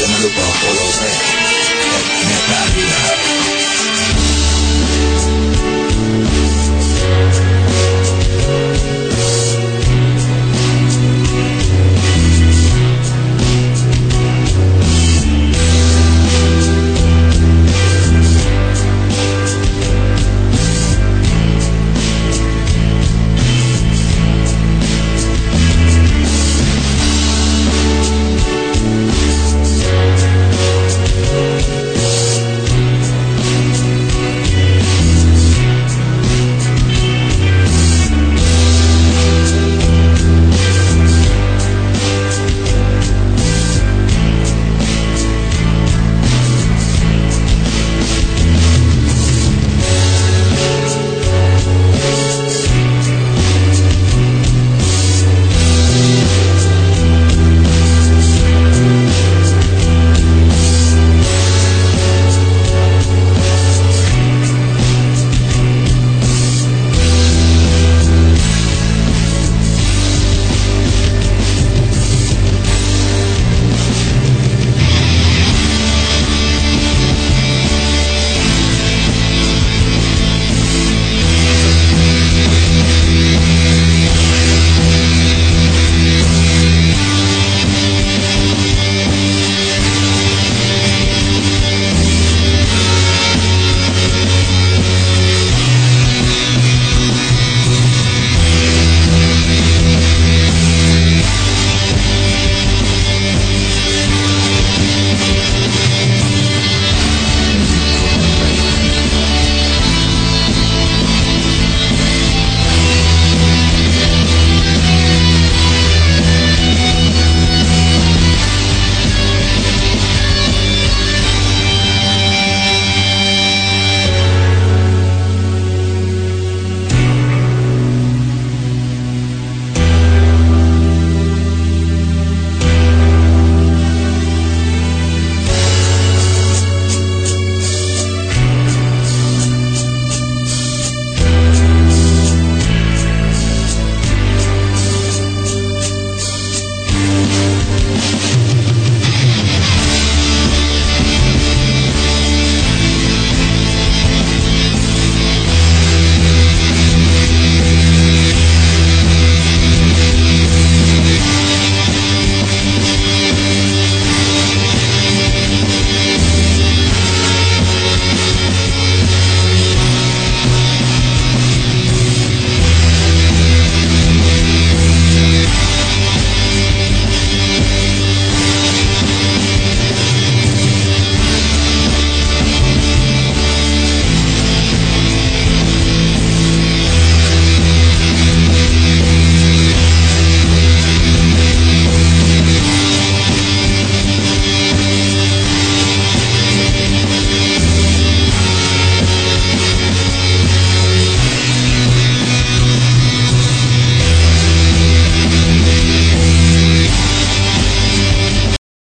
jangan lupa follow saya Metalina